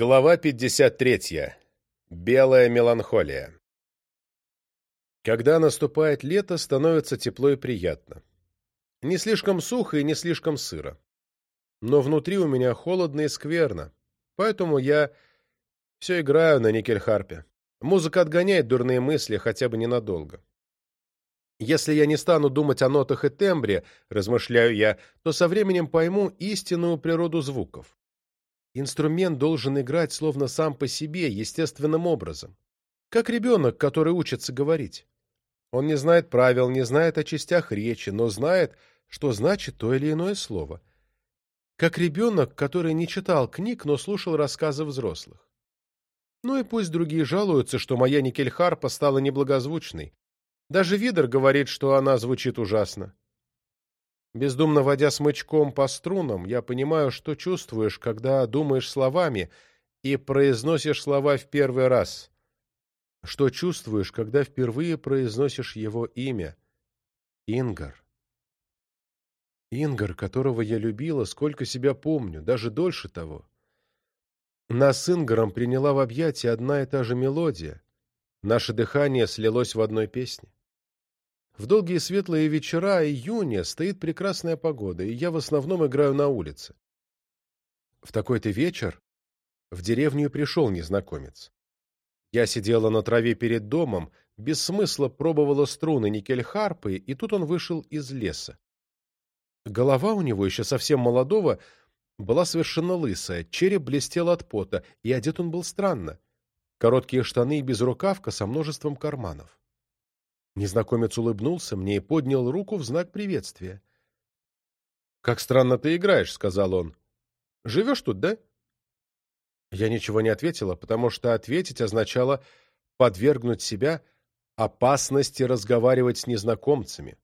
Глава 53. Белая меланхолия. Когда наступает лето, становится тепло и приятно. Не слишком сухо и не слишком сыро. Но внутри у меня холодно и скверно, поэтому я все играю на никельхарпе. Музыка отгоняет дурные мысли хотя бы ненадолго. Если я не стану думать о нотах и тембре, размышляю я, то со временем пойму истинную природу звуков. Инструмент должен играть словно сам по себе, естественным образом. Как ребенок, который учится говорить. Он не знает правил, не знает о частях речи, но знает, что значит то или иное слово. Как ребенок, который не читал книг, но слушал рассказы взрослых. Ну и пусть другие жалуются, что моя никельхарпа стала неблагозвучной. Даже Видер говорит, что она звучит ужасно. Бездумно водя смычком по струнам, я понимаю, что чувствуешь, когда думаешь словами и произносишь слова в первый раз. Что чувствуешь, когда впервые произносишь его имя? Ингар. Ингар, которого я любила, сколько себя помню, даже дольше того. Нас с Ингаром приняла в объятия одна и та же мелодия. Наше дыхание слилось в одной песне. В долгие светлые вечера июня стоит прекрасная погода, и я в основном играю на улице. В такой-то вечер в деревню пришел незнакомец. Я сидела на траве перед домом, без смысла пробовала струны никель-харпы, и тут он вышел из леса. Голова у него, еще совсем молодого, была совершенно лысая, череп блестел от пота, и одет он был странно. Короткие штаны и безрукавка со множеством карманов. Незнакомец улыбнулся мне и поднял руку в знак приветствия. «Как странно ты играешь», — сказал он. «Живешь тут, да?» Я ничего не ответила, потому что ответить означало подвергнуть себя опасности разговаривать с незнакомцами.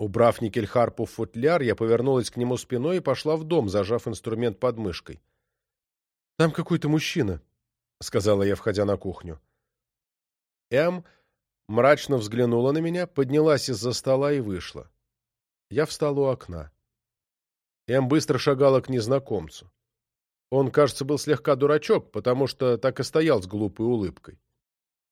Убрав Никельхарпу в футляр, я повернулась к нему спиной и пошла в дом, зажав инструмент под мышкой. «Там какой-то мужчина», — сказала я, входя на кухню. М мрачно взглянула на меня, поднялась из-за стола и вышла. Я встал у окна. Эм быстро шагала к незнакомцу. Он, кажется, был слегка дурачок, потому что так и стоял с глупой улыбкой.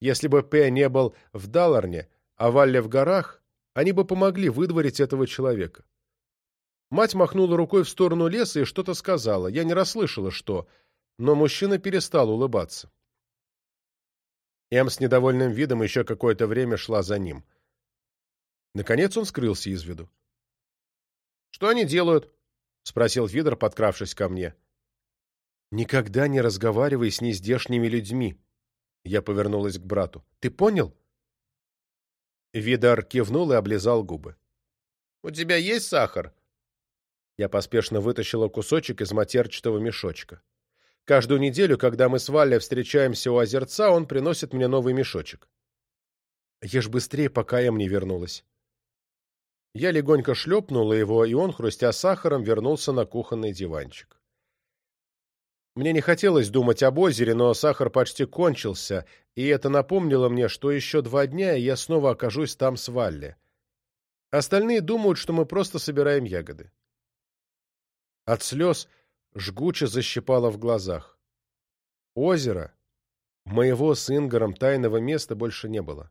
Если бы П не был в Даларне, а Валле в горах, они бы помогли выдворить этого человека. Мать махнула рукой в сторону леса и что-то сказала. Я не расслышала, что, но мужчина перестал улыбаться. М с недовольным видом еще какое-то время шла за ним. Наконец он скрылся из виду. «Что они делают?» — спросил Видер, подкравшись ко мне. «Никогда не разговаривай с нездешними людьми», — я повернулась к брату. «Ты понял?» Видар кивнул и облизал губы. «У тебя есть сахар?» Я поспешно вытащила кусочек из матерчатого мешочка. Каждую неделю, когда мы с Валли встречаемся у озерца, он приносит мне новый мешочек. Ешь быстрее, пока Эм не вернулась. Я легонько шлепнула его, и он, хрустя сахаром, вернулся на кухонный диванчик. Мне не хотелось думать об озере, но сахар почти кончился, и это напомнило мне, что еще два дня, и я снова окажусь там с Валли. Остальные думают, что мы просто собираем ягоды. От слез жгуче защипало в глазах. Озеро, моего с Ингаром тайного места больше не было.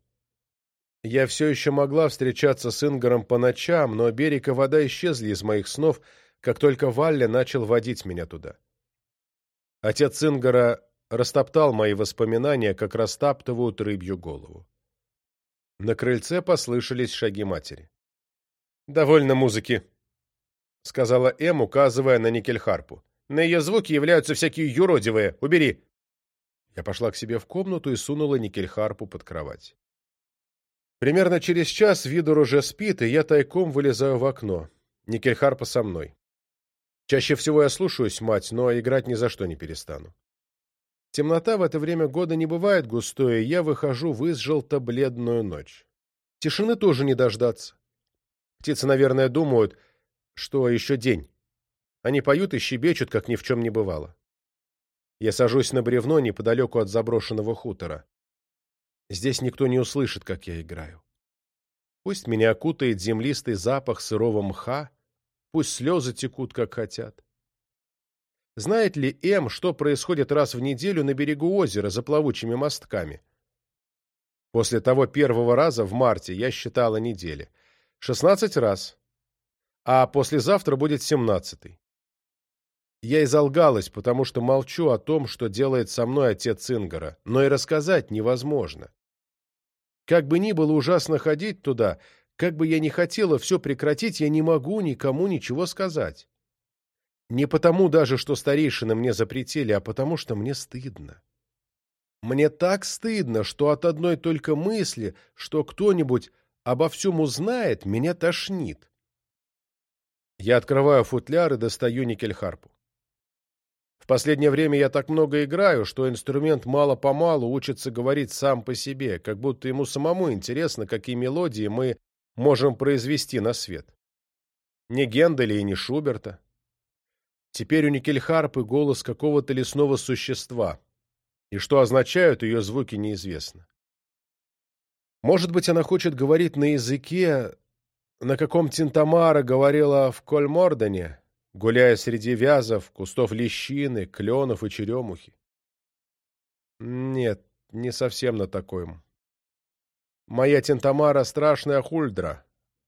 Я все еще могла встречаться с Ингаром по ночам, но берег и вода исчезли из моих снов, как только Валля начал водить меня туда. Отец Ингара растоптал мои воспоминания, как растаптывают рыбью голову. На крыльце послышались шаги матери. «Довольно музыки», — сказала Эм, указывая на никельхарпу. На ее звуки являются всякие юродивые. Убери!» Я пошла к себе в комнату и сунула никельхарпу под кровать. Примерно через час Видор уже спит, и я тайком вылезаю в окно. Никельхарпа со мной. Чаще всего я слушаюсь мать, но играть ни за что не перестану. Темнота в это время года не бывает густой, и я выхожу в изжелто-бледную ночь. Тишины тоже не дождаться. Птицы, наверное, думают, что еще день. Они поют и щебечут, как ни в чем не бывало. Я сажусь на бревно неподалеку от заброшенного хутора. Здесь никто не услышит, как я играю. Пусть меня окутает землистый запах сырого мха, пусть слезы текут, как хотят. Знает ли М, что происходит раз в неделю на берегу озера за плавучими мостками? После того первого раза в марте я считала недели. Шестнадцать раз. А послезавтра будет семнадцатый. Я изолгалась, потому что молчу о том, что делает со мной отец Ингара, но и рассказать невозможно. Как бы ни было ужасно ходить туда, как бы я ни хотела все прекратить, я не могу никому ничего сказать. Не потому даже, что старейшины мне запретили, а потому что мне стыдно. Мне так стыдно, что от одной только мысли, что кто-нибудь обо всем узнает, меня тошнит. Я открываю футляр и достаю никель-харпу последнее время я так много играю, что инструмент мало-помалу учится говорить сам по себе, как будто ему самому интересно, какие мелодии мы можем произвести на свет. Не Генделя и не Шуберта. Теперь у Никельхарпы голос какого-то лесного существа, и что означают ее звуки неизвестно. Может быть, она хочет говорить на языке, на каком Тинтамара говорила в Кольмордоне, гуляя среди вязов, кустов лещины, кленов и черемухи. Нет, не совсем на таком. Моя тентамара — страшная хульдра.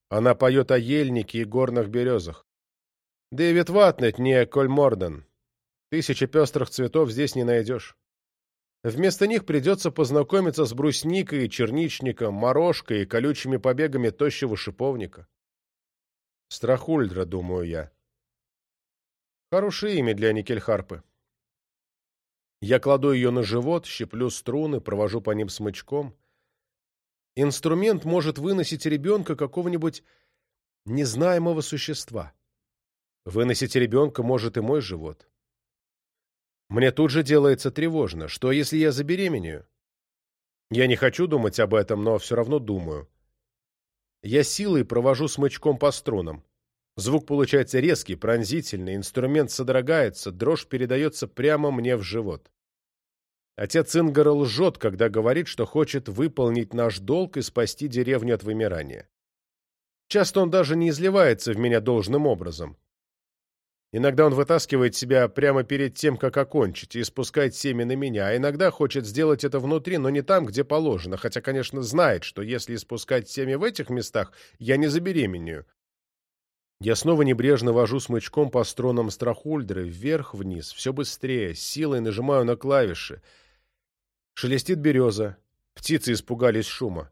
Она поет о ельнике и горных березах. Дэвид и ветватнет не коль морден. Тысячи пестрых цветов здесь не найдешь. Вместо них придется познакомиться с брусникой, черничником, морожкой и колючими побегами тощего шиповника. Страхульдра, думаю я. Хорошие имя для никельхарпы. Я кладу ее на живот, щеплю струны, провожу по ним смычком. Инструмент может выносить ребенка какого-нибудь незнаемого существа. Выносить ребенка может и мой живот. Мне тут же делается тревожно. Что, если я забеременею? Я не хочу думать об этом, но все равно думаю. Я силой провожу смычком по струнам. Звук получается резкий, пронзительный, инструмент содрогается, дрожь передается прямо мне в живот. Отец Ингара лжет, когда говорит, что хочет выполнить наш долг и спасти деревню от вымирания. Часто он даже не изливается в меня должным образом. Иногда он вытаскивает себя прямо перед тем, как окончить, и спускает семя на меня, а иногда хочет сделать это внутри, но не там, где положено, хотя, конечно, знает, что если испускать семя в этих местах, я не забеременею. Я снова небрежно вожу смычком по струнам страхульдера, вверх-вниз, все быстрее, силой нажимаю на клавиши. Шелестит береза. Птицы испугались шума.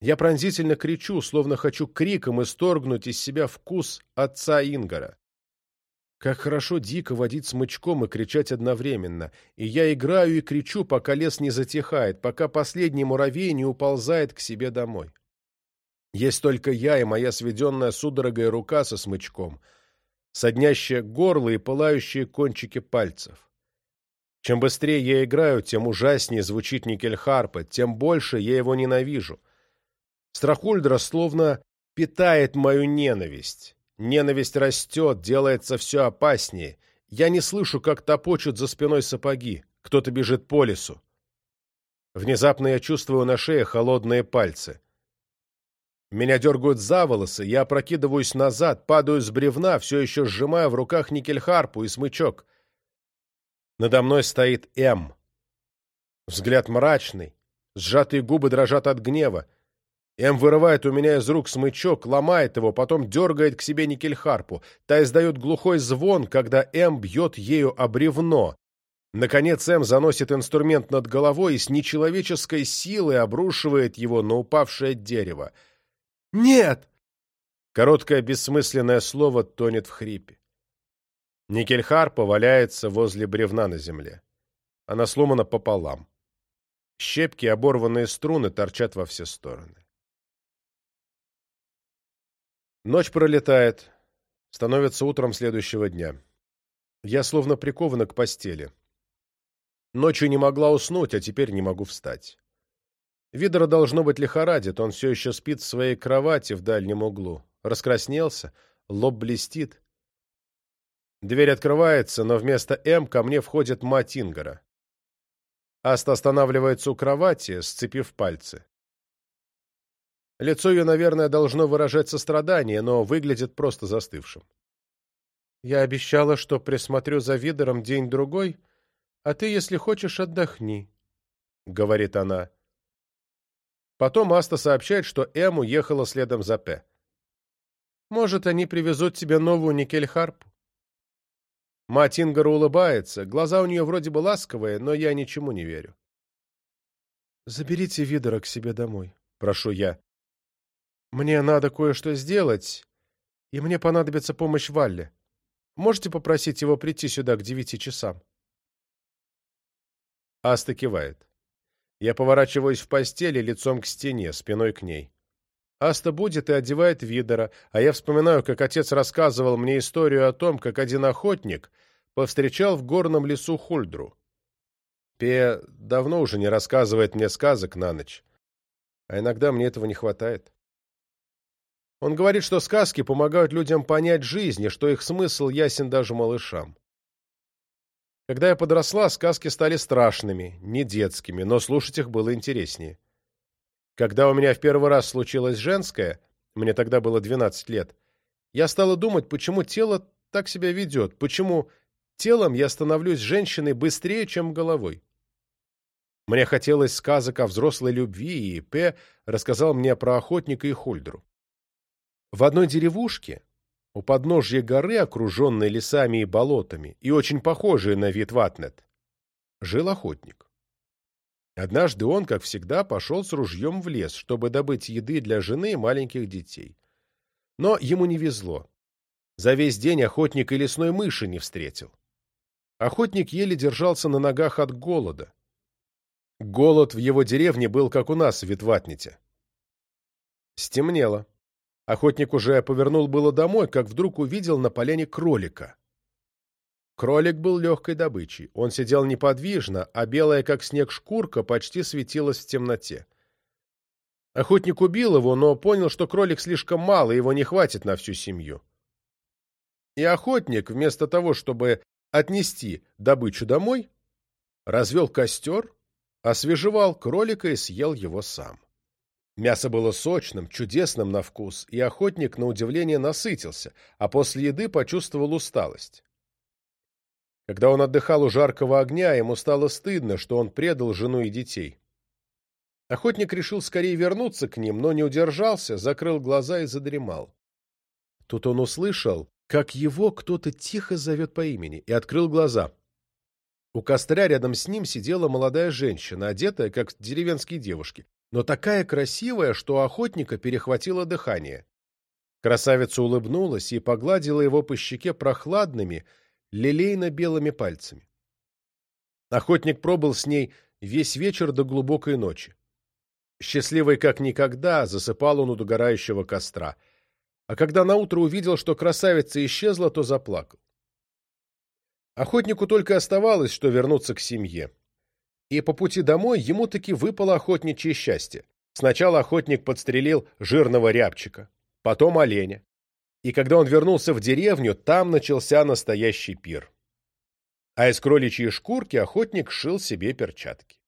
Я пронзительно кричу, словно хочу криком исторгнуть из себя вкус отца Ингара. Как хорошо дико водить смычком и кричать одновременно. И я играю и кричу, пока лес не затихает, пока последний муравей не уползает к себе домой. Есть только я и моя сведенная судорогой рука со смычком, соднящая горло и пылающие кончики пальцев. Чем быстрее я играю, тем ужаснее звучит Никельхарпа, тем больше я его ненавижу. Страхульдра словно питает мою ненависть. Ненависть растет, делается все опаснее. Я не слышу, как топочут за спиной сапоги. Кто-то бежит по лесу. Внезапно я чувствую на шее холодные пальцы. Меня дергают за волосы, я прокидываюсь назад, падаю с бревна, все еще сжимая в руках никель-харпу и смычок. Надо мной стоит М. Взгляд мрачный, сжатые губы дрожат от гнева. М вырывает у меня из рук смычок, ломает его, потом дергает к себе никель-харпу. Та издает глухой звон, когда М бьет ею о бревно. Наконец М заносит инструмент над головой и с нечеловеческой силой обрушивает его на упавшее дерево. — нет!» Короткое бессмысленное слово тонет в хрипе. Никельхар поваляется возле бревна на земле. Она сломана пополам. Щепки, оборванные струны торчат во все стороны. Ночь пролетает. Становится утром следующего дня. Я словно прикована к постели. Ночью не могла уснуть, а теперь не могу встать. Видера, должно быть, лихорадит, он все еще спит в своей кровати в дальнем углу. Раскраснелся, лоб блестит. Дверь открывается, но вместо М ко мне входит мать Ингара. Аст останавливается у кровати, сцепив пальцы. Лицо ее, наверное, должно выражать сострадание, но выглядит просто застывшим. «Я обещала, что присмотрю за Видером день-другой, а ты, если хочешь, отдохни», — говорит она. Потом Аста сообщает, что Эму уехала следом за П. «Может, они привезут тебе новую никель-харпу?» Мать Ингара улыбается, глаза у нее вроде бы ласковые, но я ничему не верю. «Заберите Видора к себе домой», — прошу я. «Мне надо кое-что сделать, и мне понадобится помощь Валле. Можете попросить его прийти сюда к девяти часам?» Аста кивает. Я поворачиваюсь в постели лицом к стене, спиной к ней. Аста будет и одевает Видера, а я вспоминаю, как отец рассказывал мне историю о том, как один охотник повстречал в горном лесу Хульдру. Пе давно уже не рассказывает мне сказок на ночь, а иногда мне этого не хватает. Он говорит, что сказки помогают людям понять жизнь, и что их смысл ясен даже малышам. Когда я подросла, сказки стали страшными, не детскими, но слушать их было интереснее. Когда у меня в первый раз случилось женское, мне тогда было 12 лет, я стала думать, почему тело так себя ведет, почему телом я становлюсь женщиной быстрее, чем головой. Мне хотелось сказок о взрослой любви, и П. рассказал мне про охотника и Хольдеру. В одной деревушке у подножья горы, окруженной лесами и болотами, и очень похожие на вид ватнет, жил охотник. Однажды он, как всегда, пошел с ружьем в лес, чтобы добыть еды для жены и маленьких детей. Но ему не везло. За весь день охотник и лесной мыши не встретил. Охотник еле держался на ногах от голода. Голод в его деревне был, как у нас в Витватните. Стемнело. Охотник уже повернул было домой, как вдруг увидел на полене кролика. Кролик был легкой добычей. Он сидел неподвижно, а белая, как снег, шкурка почти светилась в темноте. Охотник убил его, но понял, что кролик слишком мало, его не хватит на всю семью. И охотник, вместо того, чтобы отнести добычу домой, развел костер, освежевал кролика и съел его сам. Мясо было сочным, чудесным на вкус, и охотник, на удивление, насытился, а после еды почувствовал усталость. Когда он отдыхал у жаркого огня, ему стало стыдно, что он предал жену и детей. Охотник решил скорее вернуться к ним, но не удержался, закрыл глаза и задремал. Тут он услышал, как его кто-то тихо зовет по имени, и открыл глаза. У костра рядом с ним сидела молодая женщина, одетая, как деревенские девушки но такая красивая, что охотника перехватило дыхание. Красавица улыбнулась и погладила его по щеке прохладными, лилейно-белыми пальцами. Охотник пробыл с ней весь вечер до глубокой ночи. Счастливый как никогда засыпал он у догорающего костра, а когда наутро увидел, что красавица исчезла, то заплакал. Охотнику только оставалось, что вернуться к семье и по пути домой ему таки выпало охотничье счастье. Сначала охотник подстрелил жирного рябчика, потом оленя. И когда он вернулся в деревню, там начался настоящий пир. А из кроличьей шкурки охотник шил себе перчатки.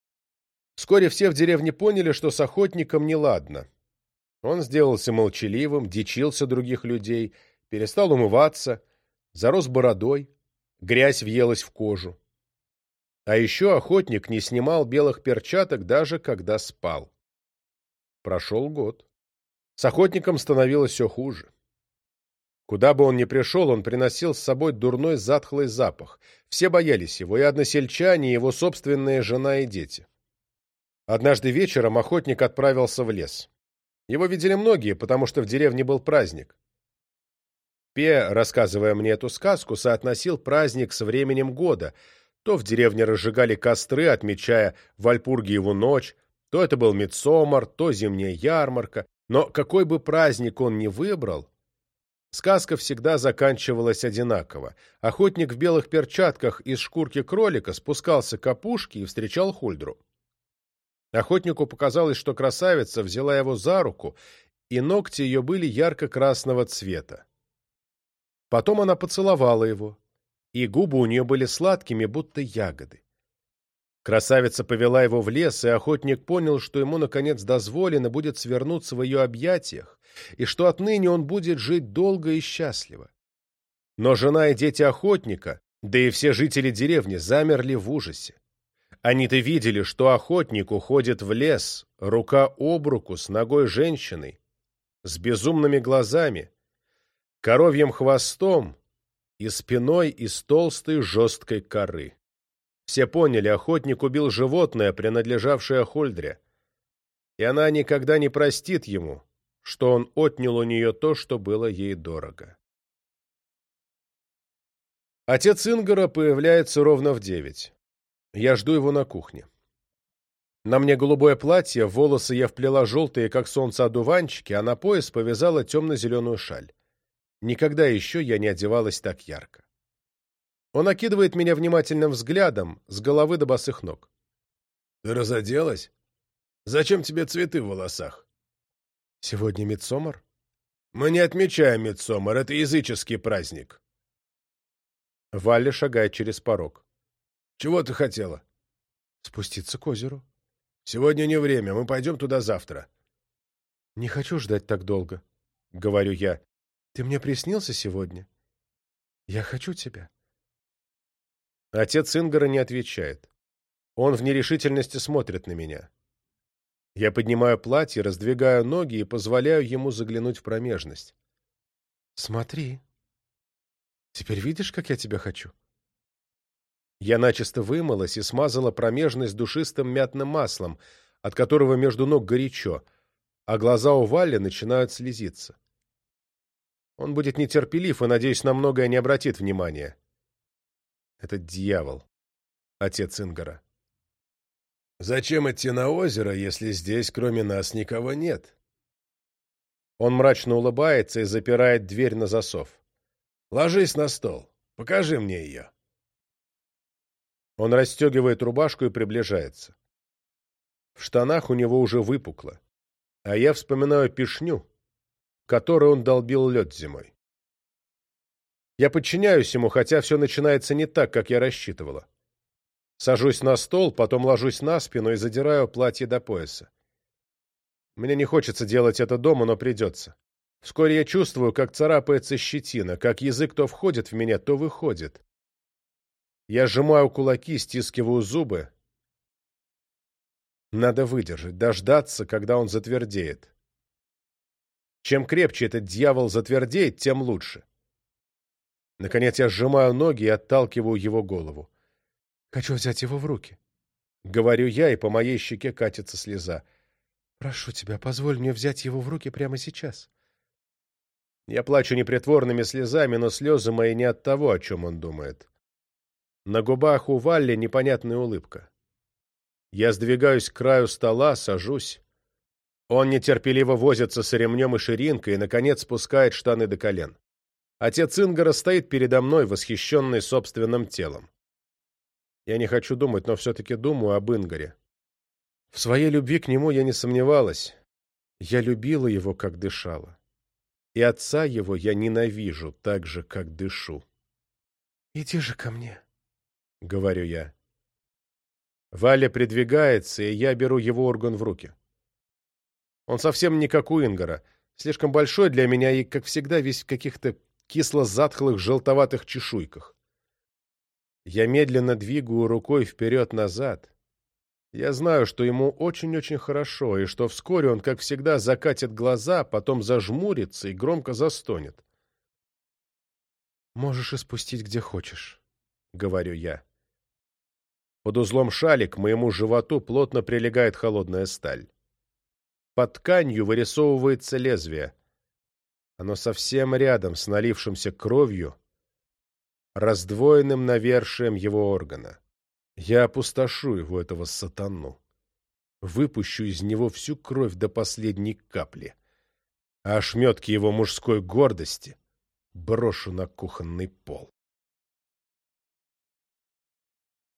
Вскоре все в деревне поняли, что с охотником неладно. Он сделался молчаливым, дичился других людей, перестал умываться, зарос бородой, грязь въелась в кожу. А еще охотник не снимал белых перчаток даже когда спал. Прошел год. С охотником становилось все хуже. Куда бы он ни пришел, он приносил с собой дурной затхлый запах. Все боялись его, и односельчане, и его собственная жена и дети. Однажды вечером охотник отправился в лес. Его видели многие, потому что в деревне был праздник. Пе, рассказывая мне эту сказку, соотносил праздник с временем года — то в деревне разжигали костры, отмечая Вальпургиеву ночь, то это был Мидсомар, то зимняя ярмарка. Но какой бы праздник он ни выбрал, сказка всегда заканчивалась одинаково. Охотник в белых перчатках из шкурки кролика спускался к опушке и встречал Хульдру. Охотнику показалось, что красавица взяла его за руку, и ногти ее были ярко-красного цвета. Потом она поцеловала его, и губы у нее были сладкими, будто ягоды. Красавица повела его в лес, и охотник понял, что ему, наконец, дозволено будет свернуться в ее объятиях, и что отныне он будет жить долго и счастливо. Но жена и дети охотника, да и все жители деревни, замерли в ужасе. Они-то видели, что охотник уходит в лес, рука об руку с ногой женщиной, с безумными глазами, коровьим хвостом, и спиной из толстой жесткой коры. Все поняли, охотник убил животное, принадлежавшее Хольдре, и она никогда не простит ему, что он отнял у нее то, что было ей дорого. Отец Ингара появляется ровно в девять. Я жду его на кухне. На мне голубое платье, волосы я вплела желтые, как солнце, одуванчики, а на пояс повязала темно-зеленую шаль. Никогда еще я не одевалась так ярко. Он окидывает меня внимательным взглядом с головы до босых ног. «Ты разоделась? Зачем тебе цветы в волосах?» «Сегодня Мидсомар?» «Мы не отмечаем Мидсомар, это языческий праздник». Валя шагает через порог. «Чего ты хотела?» «Спуститься к озеру». «Сегодня не время, мы пойдем туда завтра». «Не хочу ждать так долго», — говорю я. Ты мне приснился сегодня. Я хочу тебя. Отец Ингара не отвечает. Он в нерешительности смотрит на меня. Я поднимаю платье, раздвигаю ноги и позволяю ему заглянуть в промежность. Смотри. Теперь видишь, как я тебя хочу? Я начисто вымылась и смазала промежность душистым мятным маслом, от которого между ног горячо, а глаза у Валли начинают слезиться. Он будет нетерпелив и, надеюсь, на многое не обратит внимания. Этот дьявол, отец Ингара. Зачем идти на озеро, если здесь кроме нас никого нет? Он мрачно улыбается и запирает дверь на засов. Ложись на стол. Покажи мне ее. Он расстегивает рубашку и приближается. В штанах у него уже выпукло. А я вспоминаю пешню, который он долбил лед зимой. Я подчиняюсь ему, хотя все начинается не так, как я рассчитывала. Сажусь на стол, потом ложусь на спину и задираю платье до пояса. Мне не хочется делать это дома, но придется. Вскоре я чувствую, как царапается щетина, как язык то входит в меня, то выходит. Я сжимаю кулаки, стискиваю зубы. Надо выдержать, дождаться, когда он затвердеет. Чем крепче этот дьявол затвердеет, тем лучше. Наконец я сжимаю ноги и отталкиваю его голову. Хочу взять его в руки. Говорю я, и по моей щеке катится слеза. Прошу тебя, позволь мне взять его в руки прямо сейчас. Я плачу непритворными слезами, но слезы мои не от того, о чем он думает. На губах у Валли непонятная улыбка. Я сдвигаюсь к краю стола, сажусь. Он нетерпеливо возится с ремнем и ширинкой и, наконец, спускает штаны до колен. Отец Ингара стоит передо мной, восхищенный собственным телом. Я не хочу думать, но все-таки думаю об Ингаре. В своей любви к нему я не сомневалась. Я любила его, как дышала. И отца его я ненавижу так же, как дышу. «Иди же ко мне», — говорю я. Валя придвигается, и я беру его орган в руки. Он совсем не как у Ингара. Слишком большой для меня и, как всегда, весь в каких-то кисло-затхлых желтоватых чешуйках. Я медленно двигаю рукой вперед-назад. Я знаю, что ему очень-очень хорошо, и что вскоре он, как всегда, закатит глаза, потом зажмурится и громко застонет. «Можешь испустить, где хочешь», — говорю я. Под узлом шали к моему животу плотно прилегает холодная сталь под тканью вырисовывается лезвие. Оно совсем рядом с налившимся кровью, раздвоенным навершием его органа. Я опустошу его, этого сатану. Выпущу из него всю кровь до последней капли. А ошметки его мужской гордости брошу на кухонный пол.